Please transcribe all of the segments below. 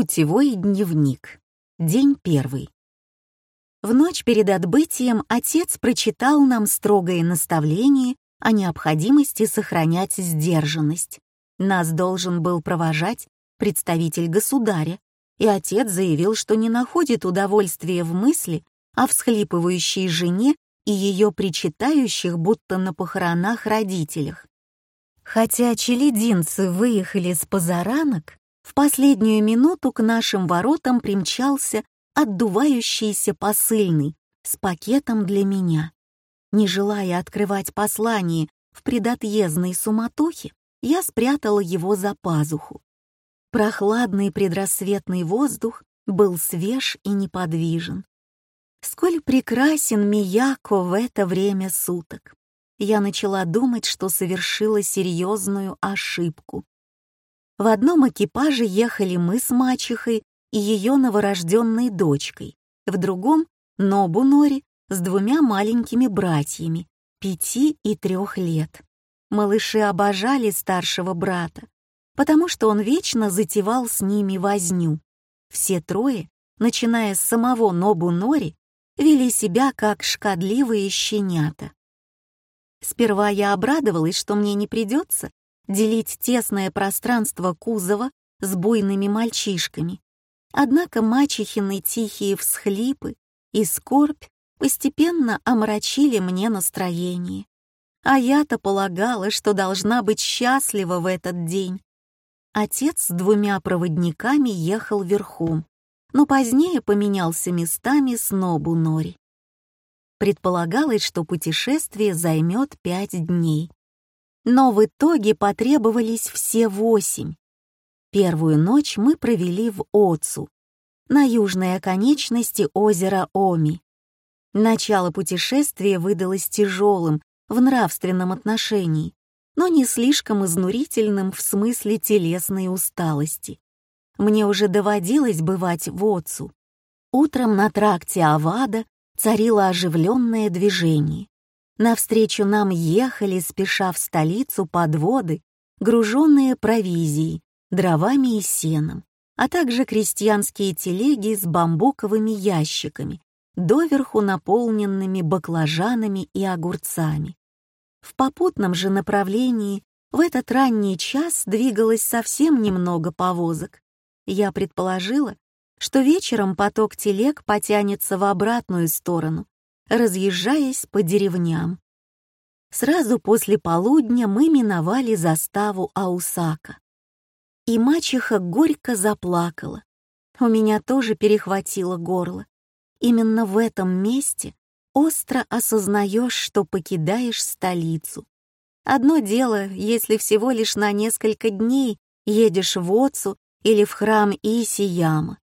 Путевой дневник. День первый. В ночь перед отбытием отец прочитал нам строгое наставление о необходимости сохранять сдержанность. Нас должен был провожать представитель государя, и отец заявил, что не находит удовольствия в мысли о всхлипывающей жене и ее причитающих, будто на похоронах родителях. Хотя челединцы выехали с позаранок, в последнюю минуту к нашим воротам примчался отдувающийся посыльный с пакетом для меня. Не желая открывать послание в предотъездной суматохе, я спрятала его за пазуху. Прохладный предрассветный воздух был свеж и неподвижен. Сколь прекрасен Мияко в это время суток. Я начала думать, что совершила серьезную ошибку. В одном экипаже ехали мы с мачехой и ее новорожденной дочкой, в другом — Нобу Нори с двумя маленькими братьями, пяти и трех лет. Малыши обожали старшего брата, потому что он вечно затевал с ними возню. Все трое, начиная с самого Нобу Нори, вели себя как шкодливые щенята. Сперва я обрадовалась, что мне не придется делить тесное пространство кузова с буйными мальчишками. Однако мачехины тихие всхлипы и скорбь постепенно омрачили мне настроение. А я-то полагала, что должна быть счастлива в этот день. Отец с двумя проводниками ехал верхом, но позднее поменялся местами с Нобу Нори. Предполагалось, что путешествие займет пять дней но в итоге потребовались все восемь. Первую ночь мы провели в Оцу, на южной оконечности озера Оми. Начало путешествия выдалось тяжелым в нравственном отношении, но не слишком изнурительным в смысле телесной усталости. Мне уже доводилось бывать в Оцу. Утром на тракте Авада царило оживленное движение. Навстречу нам ехали, спеша в столицу, подводы, груженные провизией, дровами и сеном, а также крестьянские телеги с бамбуковыми ящиками, доверху наполненными баклажанами и огурцами. В попутном же направлении в этот ранний час двигалось совсем немного повозок. Я предположила, что вечером поток телег потянется в обратную сторону, разъезжаясь по деревням. Сразу после полудня мы миновали заставу Аусака. И мачеха горько заплакала. У меня тоже перехватило горло. Именно в этом месте остро осознаешь, что покидаешь столицу. Одно дело, если всего лишь на несколько дней едешь в Оцу или в храм Исияма,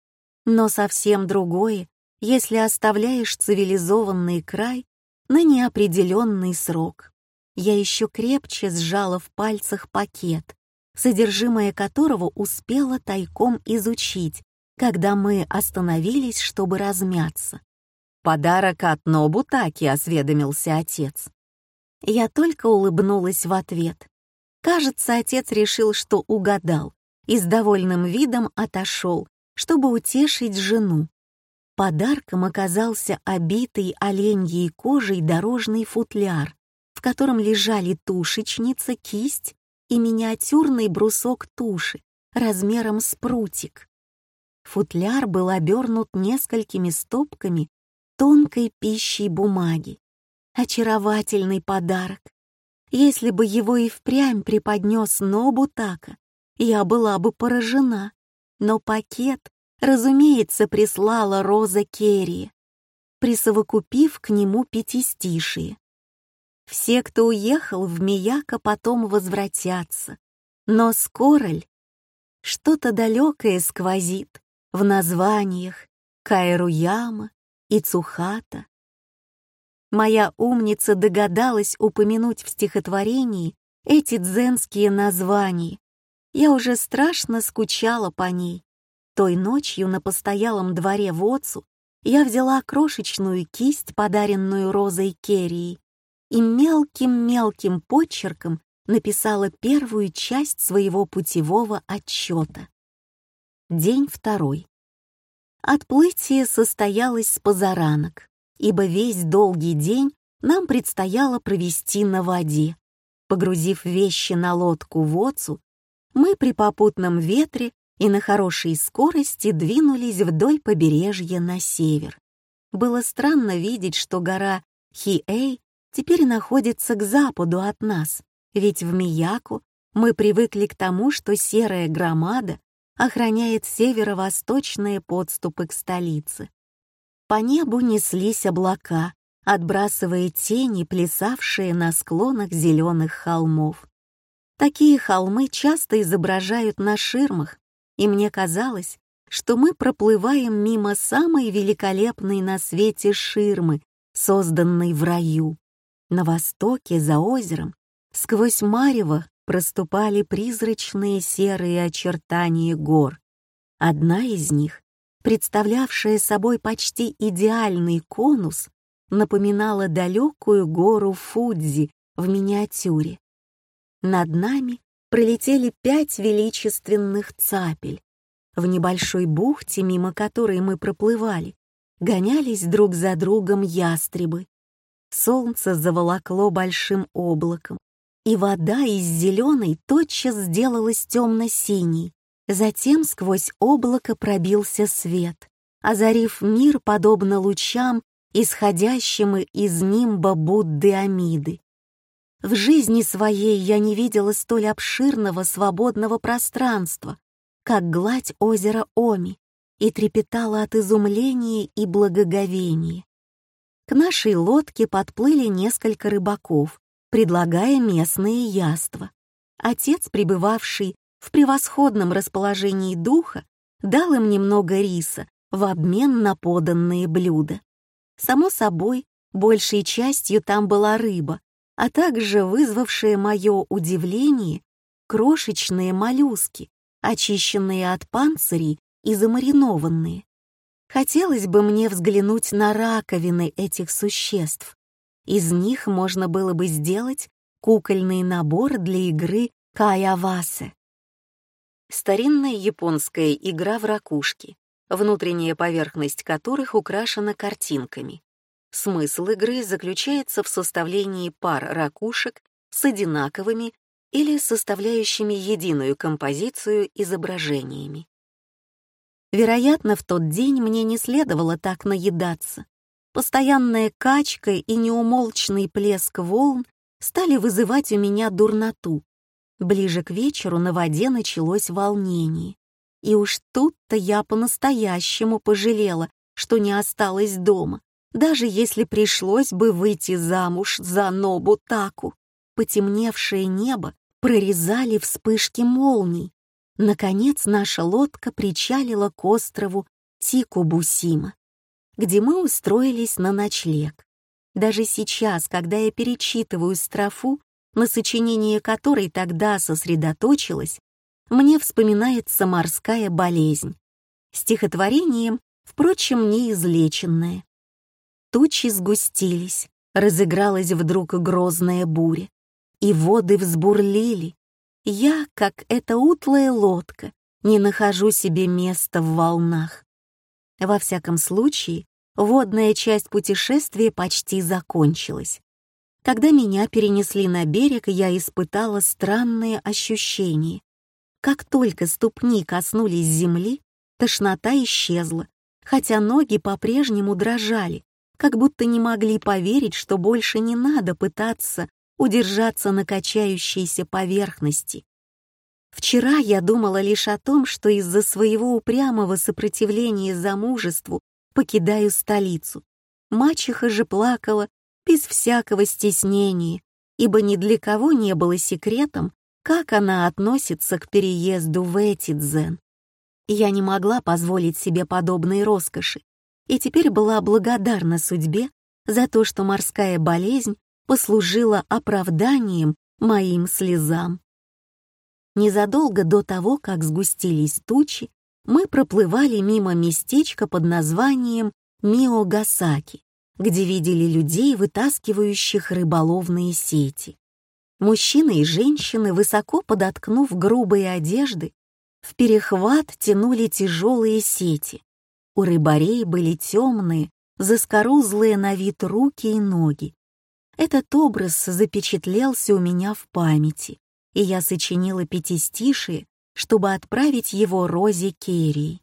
но совсем другое, если оставляешь цивилизованный край на неопределенный срок. Я еще крепче сжала в пальцах пакет, содержимое которого успела тайком изучить, когда мы остановились, чтобы размяться. «Подарок от Нобутаки», — осведомился отец. Я только улыбнулась в ответ. Кажется, отец решил, что угадал, и с довольным видом отошел, чтобы утешить жену. Подарком оказался обитый оленьей кожей дорожный футляр, в котором лежали тушечница, кисть и миниатюрный брусок туши размером с прутик. Футляр был обернут несколькими стопками тонкой пищей бумаги. Очаровательный подарок. Если бы его и впрямь преподнес Нобутака, я была бы поражена. Но пакет разумеется, прислала Роза Керри, присовокупив к нему пятистишие. Все, кто уехал в Мияко, потом возвратятся, но скоро ли? Что-то далекое сквозит в названиях Кайруяма и Цухата. Моя умница догадалась упомянуть в стихотворении эти дзенские названия. Я уже страшно скучала по ней. Той ночью на постоялом дворе в Оцу я взяла крошечную кисть, подаренную Розой Керрией, и мелким-мелким почерком написала первую часть своего путевого отчета. День второй. Отплытие состоялось с позаранок, ибо весь долгий день нам предстояло провести на воде. Погрузив вещи на лодку в Оцу, мы при попутном ветре и на хорошей скорости двинулись вдоль побережья на север. Было странно видеть, что гора Хиэй теперь находится к западу от нас, ведь в Мияку мы привыкли к тому, что серая громада охраняет северо-восточные подступы к столице. По небу неслись облака, отбрасывая тени, плясавшие на склонах зеленых холмов. Такие холмы часто изображают на ширмах, и мне казалось, что мы проплываем мимо самой великолепной на свете ширмы, созданной в раю. На востоке, за озером, сквозь марево проступали призрачные серые очертания гор. Одна из них, представлявшая собой почти идеальный конус, напоминала далекую гору Фудзи в миниатюре. Над нами пролетели пять величественных цапель. В небольшой бухте, мимо которой мы проплывали, гонялись друг за другом ястребы. Солнце заволокло большим облаком, и вода из зеленой тотчас сделалась темно-синей. Затем сквозь облако пробился свет, озарив мир подобно лучам, исходящим из нимба Будды Амиды. В жизни своей я не видела столь обширного свободного пространства, как гладь озера Оми, и трепетала от изумления и благоговения. К нашей лодке подплыли несколько рыбаков, предлагая местные яства. Отец, пребывавший в превосходном расположении духа, дал им немного риса в обмен на поданные блюда. Само собой, большей частью там была рыба, а также вызвавшие мое удивление крошечные моллюски, очищенные от панцирей и замаринованные. Хотелось бы мне взглянуть на раковины этих существ, из них можно было бы сделать кукольный набор для игры каявасе. Старинная японская игра в ракушки, внутренняя поверхность которых украшена картинками. Смысл игры заключается в составлении пар ракушек с одинаковыми или составляющими единую композицию изображениями. Вероятно, в тот день мне не следовало так наедаться, Постоянная качка и неумолчный плеск волн стали вызывать у меня дурноту. Ближе к вечеру на воде началось волнение. И уж тут-то я по-настоящему пожалела, что не осталась дома, даже если пришлось бы выйти замуж за Нобу Таку. Потемневшее небо прорезали вспышки молний. Наконец наша лодка причалила к острову Тикубусима где мы устроились на ночлег. Даже сейчас, когда я перечитываю строфу, на сочинение которой тогда сосредоточилась, мне вспоминается морская болезнь. Стихотворением, впрочем, неизлеченное. Тучи сгустились, разыгралась вдруг грозная буря, и воды взбурлили. Я, как эта утлая лодка, не нахожу себе места в волнах. Во всяком случае, водная часть путешествия почти закончилась. Когда меня перенесли на берег, я испытала странные ощущения. Как только ступни коснулись земли, тошнота исчезла, хотя ноги по-прежнему дрожали, как будто не могли поверить, что больше не надо пытаться удержаться на качающейся поверхности. Вчера я думала лишь о том, что из-за своего упрямого сопротивления замужеству покидаю столицу. Мачеха же плакала без всякого стеснения, ибо ни для кого не было секретом, как она относится к переезду в Этидзен. Я не могла позволить себе подобной роскоши, и теперь была благодарна судьбе за то, что морская болезнь послужила оправданием моим слезам. Незадолго до того, как сгустились тучи, мы проплывали мимо местечка под названием Миогасаки, где видели людей, вытаскивающих рыболовные сети. Мужчины и женщины, высоко подоткнув грубые одежды, В перехват тянули тяжелые сети. У рыбарей были темные, заскорузлые на вид руки и ноги. Этот образ запечатлелся у меня в памяти, и я сочинила пятистишие, чтобы отправить его Розе Керри.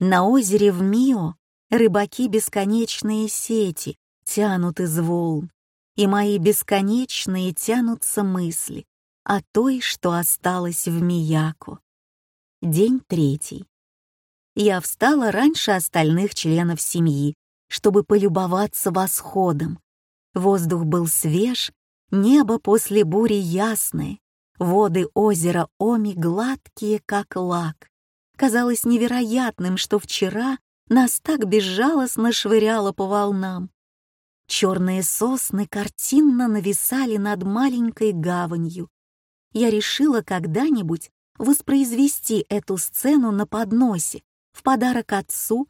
На озере в Мио рыбаки бесконечные сети тянут из волн, и мои бесконечные тянутся мысли о той, что осталось в Мияко. День третий. Я встала раньше остальных членов семьи, чтобы полюбоваться восходом. Воздух был свеж, небо после бури ясное, воды озера Оми гладкие, как лак. Казалось невероятным, что вчера нас так безжалостно швыряло по волнам. Черные сосны картинно нависали над маленькой гаванью. Я решила когда-нибудь воспроизвести эту сцену на подносе в подарок отцу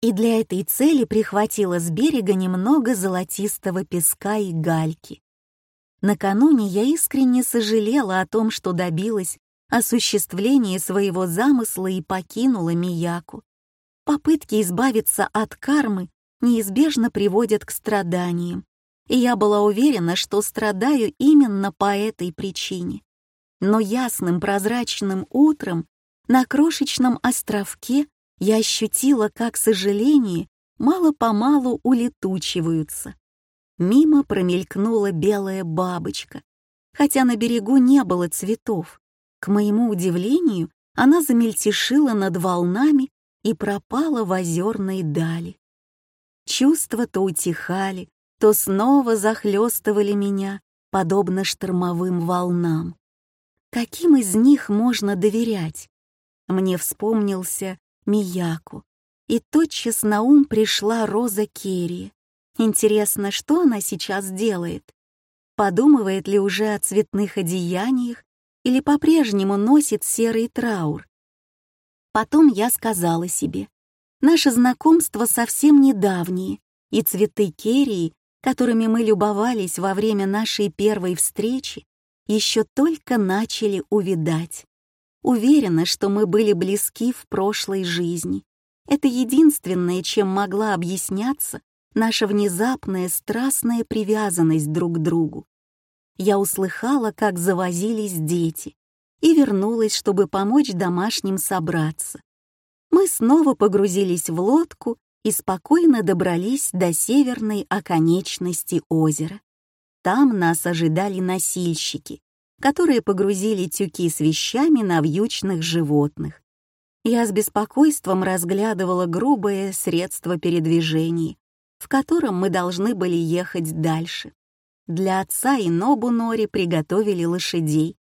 и для этой цели прихватила с берега немного золотистого песка и гальки. Накануне я искренне сожалела о том, что добилась осуществления своего замысла и покинула Мияку. Попытки избавиться от кармы неизбежно приводят к страданиям, и я была уверена, что страдаю именно по этой причине. Но ясным прозрачным утром на крошечном островке я ощутила, как сожаления мало-помалу улетучиваются. Мимо промелькнула белая бабочка, хотя на берегу не было цветов. К моему удивлению, она замельтешила над волнами и пропала в озерной дали. Чувства то утихали, то снова захлестывали меня, подобно штормовым волнам. Каким из них можно доверять? Мне вспомнился Мияку. И тотчас на ум пришла Роза Керри. Интересно, что она сейчас делает? Подумывает ли уже о цветных одеяниях или по-прежнему носит серый траур? Потом я сказала себе, наше знакомство совсем недавнее, и цветы керии, которыми мы любовались во время нашей первой встречи, еще только начали увидать. Уверена, что мы были близки в прошлой жизни. Это единственное, чем могла объясняться наша внезапная страстная привязанность друг к другу. Я услыхала, как завозились дети, и вернулась, чтобы помочь домашним собраться. Мы снова погрузились в лодку и спокойно добрались до северной оконечности озера. Там нас ожидали носильщики, которые погрузили тюки с вещами на вьючных животных. Я с беспокойством разглядывала грубое средство передвижения, в котором мы должны были ехать дальше. Для отца и Нобу Нори приготовили лошадей.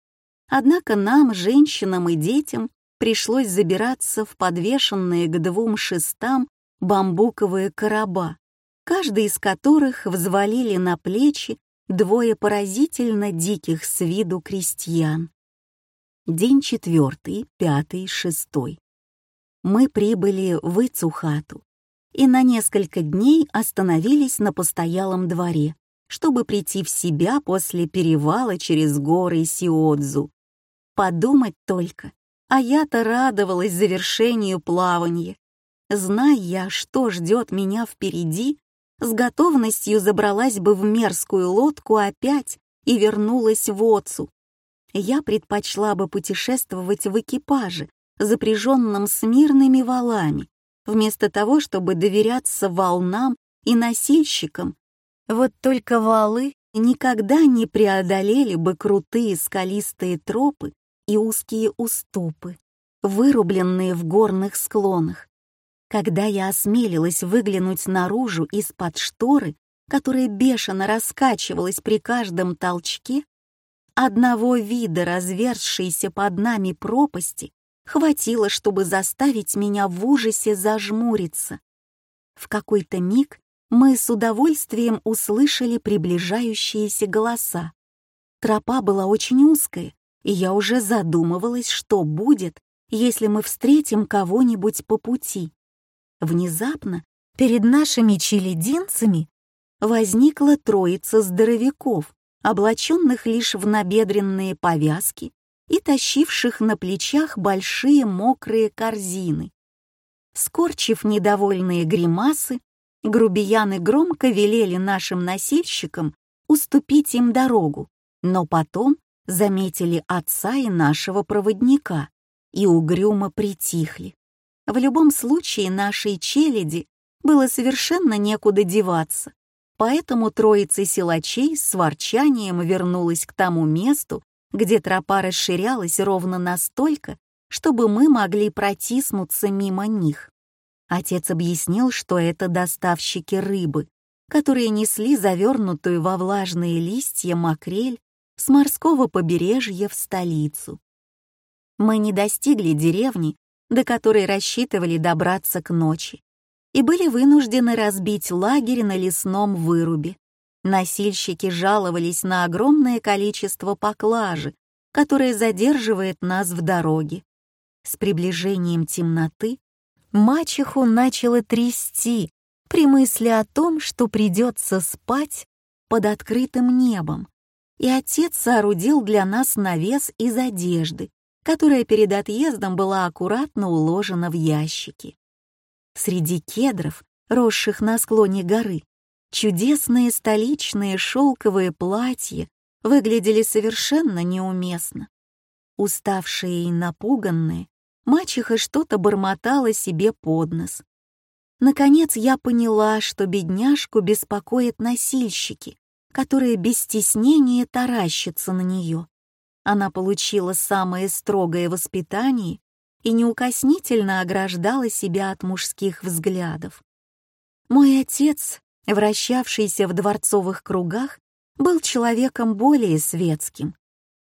Однако нам, женщинам и детям, пришлось забираться в подвешенные к двум шестам бамбуковые короба, каждый из которых взвалили на плечи двое поразительно диких с виду крестьян. День четвертый, пятый, шестой. Мы прибыли в Ицухату и на несколько дней остановились на постоялом дворе, чтобы прийти в себя после перевала через горы Сиодзу. Подумать только, а я-то радовалась завершению плавания. Зная я, что ждет меня впереди, с готовностью забралась бы в мерзкую лодку опять и вернулась в Оцу. Я предпочла бы путешествовать в экипаже, запряженном смирными валами, вместо того, чтобы доверяться волнам и носильщикам. Вот только валы никогда не преодолели бы крутые скалистые тропы и узкие уступы, вырубленные в горных склонах, когда я осмелилась выглянуть наружу из-под шторы, которая бешено раскачивалась при каждом толчке, одного вида разверзшейся под нами пропасти хватило, чтобы заставить меня в ужасе зажмуриться. В какой-то миг мы с удовольствием услышали приближающиеся голоса. Тропа была очень узкая, и я уже задумывалась, что будет, если мы встретим кого-нибудь по пути. Внезапно перед нашими челединцами возникла троица здоровяков, облаченных лишь в набедренные повязки и тащивших на плечах большие мокрые корзины. Скорчив недовольные гримасы, грубияны громко велели нашим носильщикам уступить им дорогу, но потом заметили отца и нашего проводника и угрюмо притихли. В любом случае нашей челяди было совершенно некуда деваться, поэтому троица силачей с ворчанием вернулась к тому месту, где тропа расширялась ровно настолько, чтобы мы могли протиснуться мимо них. Отец объяснил, что это доставщики рыбы, которые несли завернутую во влажные листья макрель с морского побережья в столицу. Мы не достигли деревни, до которой рассчитывали добраться к ночи, и были вынуждены разбить лагерь на лесном вырубе. Носильщики жаловались на огромное количество поклажи, которое задерживает нас в дороге. С приближением темноты мачеху начало трясти при мысли о том, что придется спать под открытым небом, и отец соорудил для нас навес из одежды, которая перед отъездом была аккуратно уложена в ящики. Среди кедров, росших на склоне горы, чудесные столичные шелковые платья выглядели совершенно неуместно. Уставшие и напуганные, мачеха что-то бормотала себе под нос. Наконец я поняла, что бедняжку беспокоят носильщики, которые без стеснения таращатся на нее. Она получила самое строгое воспитание и неукоснительно ограждала себя от мужских взглядов. Мой отец, вращавшийся в дворцовых кругах, был человеком более светским.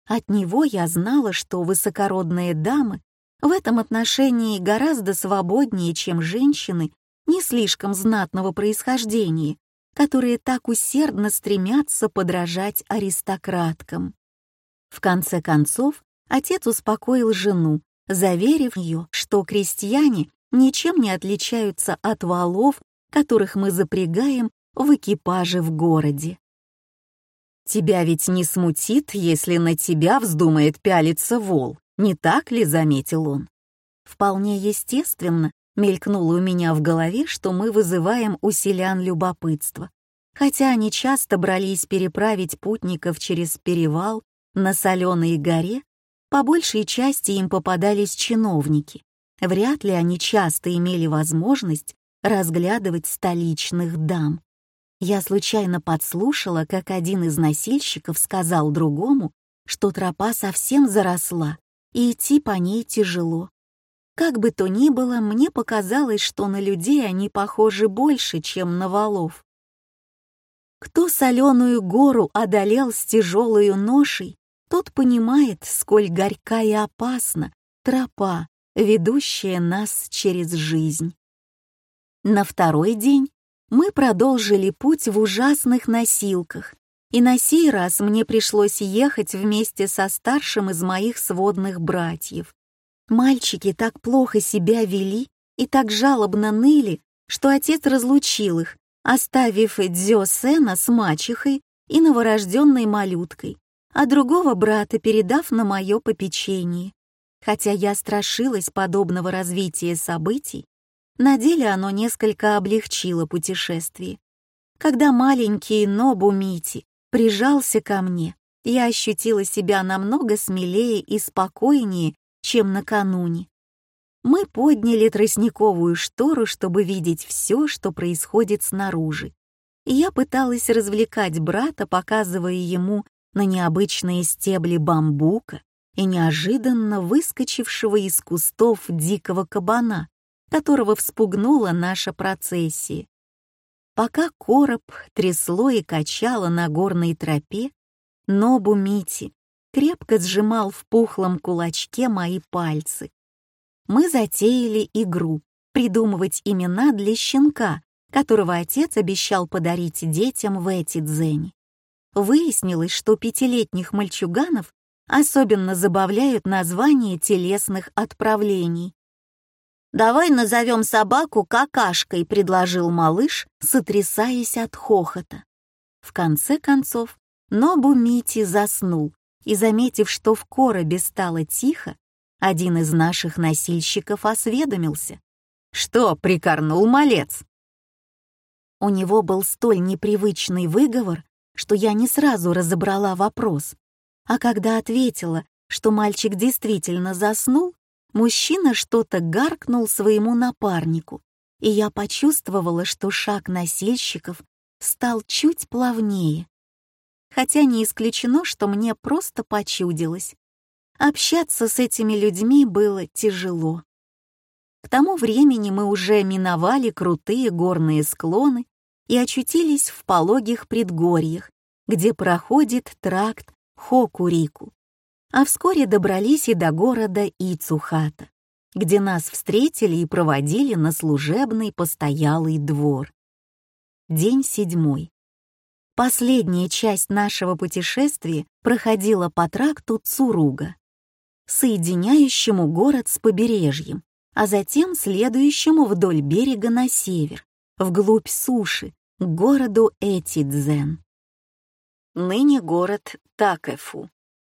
От него я знала, что высокородные дамы в этом отношении гораздо свободнее, чем женщины не слишком знатного происхождения, которые так усердно стремятся подражать аристократкам. В конце концов, отец успокоил жену, заверив ее, что крестьяне ничем не отличаются от валов, которых мы запрягаем в экипаже в городе. «Тебя ведь не смутит, если на тебя вздумает пялиться вол, не так ли?» — заметил он. Вполне естественно мелькнуло у меня в голове, что мы вызываем у селян любопытство, хотя они часто брались переправить путников через перевал на соленой горе, по большей части им попадались чиновники. Вряд ли они часто имели возможность разглядывать столичных дам. Я случайно подслушала, как один из носильщиков сказал другому, что тропа совсем заросла, и идти по ней тяжело. Как бы то ни было, мне показалось, что на людей они похожи больше, чем на валов. Кто соленую гору одолел с тяжелой ношей, тот понимает, сколь горька и опасна тропа, ведущая нас через жизнь. На второй день мы продолжили путь в ужасных носилках, и на сей раз мне пришлось ехать вместе со старшим из моих сводных братьев. Мальчики так плохо себя вели и так жалобно ныли, что отец разлучил их, оставив Дзё Сена с мачехой и новорожденной малюткой, а другого брата передав на мое попечение. Хотя я страшилась подобного развития событий, на деле оно несколько облегчило путешествие. Когда маленький Нобу Мити прижался ко мне, я ощутила себя намного смелее и спокойнее, чем накануне. Мы подняли тростниковую штору, чтобы видеть все, что происходит снаружи. И я пыталась развлекать брата, показывая ему на необычные стебли бамбука и неожиданно выскочившего из кустов дикого кабана, которого вспугнула наша процессия. Пока короб трясло и качало на горной тропе, Нобу Мити крепко сжимал в пухлом кулачке мои пальцы. Мы затеяли игру — придумывать имена для щенка, которого отец обещал подарить детям в эти дзени. Выяснилось, что пятилетних мальчуганов особенно забавляют названия телесных отправлений. «Давай назовем собаку какашкой», — предложил малыш, сотрясаясь от хохота. В конце концов, Нобу Мити заснул, и, заметив, что в коробе стало тихо, один из наших носильщиков осведомился. «Что, прикорнул малец?» У него был столь непривычный выговор, что я не сразу разобрала вопрос. А когда ответила, что мальчик действительно заснул, мужчина что-то гаркнул своему напарнику, и я почувствовала, что шаг носильщиков стал чуть плавнее. Хотя не исключено, что мне просто почудилось. Общаться с этими людьми было тяжело. К тому времени мы уже миновали крутые горные склоны и очутились в пологих предгорьях, где проходит тракт Хокурику. А вскоре добрались и до города Ицухата, где нас встретили и проводили на служебный постоялый двор. День седьмой. Последняя часть нашего путешествия проходила по тракту Цуруга, соединяющему город с побережьем, а затем следующему вдоль берега на север, вглубь суши, к городу Этидзен. Ныне город Такэфу,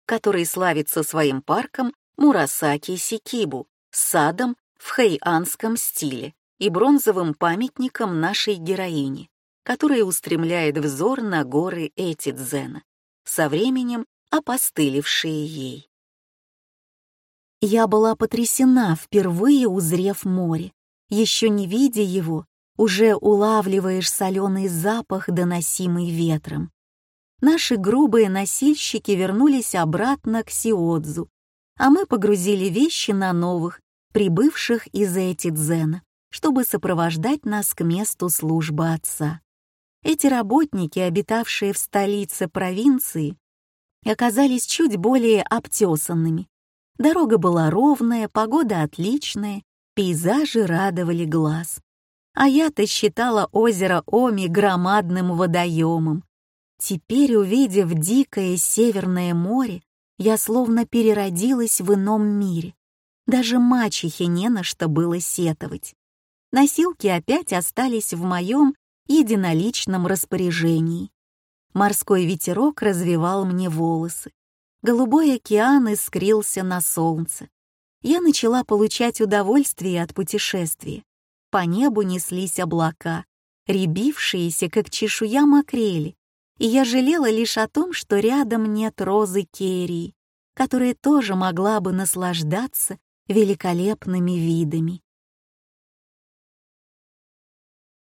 который славится своим парком Мурасаки-Сикибу садом в хэйанском стиле и бронзовым памятником нашей героине, которая устремляет взор на горы Этидзена, со временем опостылевшие ей. Я была потрясена, впервые узрев море. Еще не видя его, уже улавливаешь соленый запах, доносимый ветром. Наши грубые носильщики вернулись обратно к Сиодзу, а мы погрузили вещи на новых, прибывших из Этидзена, чтобы сопровождать нас к месту службы отца. Эти работники, обитавшие в столице провинции, оказались чуть более обтесанными. Дорога была ровная, погода отличная, пейзажи радовали глаз а я-то считала озеро Оми громадным водоемом. Теперь, увидев дикое Северное море, я словно переродилась в ином мире. Даже мачехе не на что было сетовать. Носилки опять остались в моем единоличном распоряжении. Морской ветерок развивал мне волосы. Голубой океан искрился на солнце. Я начала получать удовольствие от путешествия по небу неслись облака, рябившиеся, как чешуя макрели, и я жалела лишь о том, что рядом нет розы керии, которая тоже могла бы наслаждаться великолепными видами.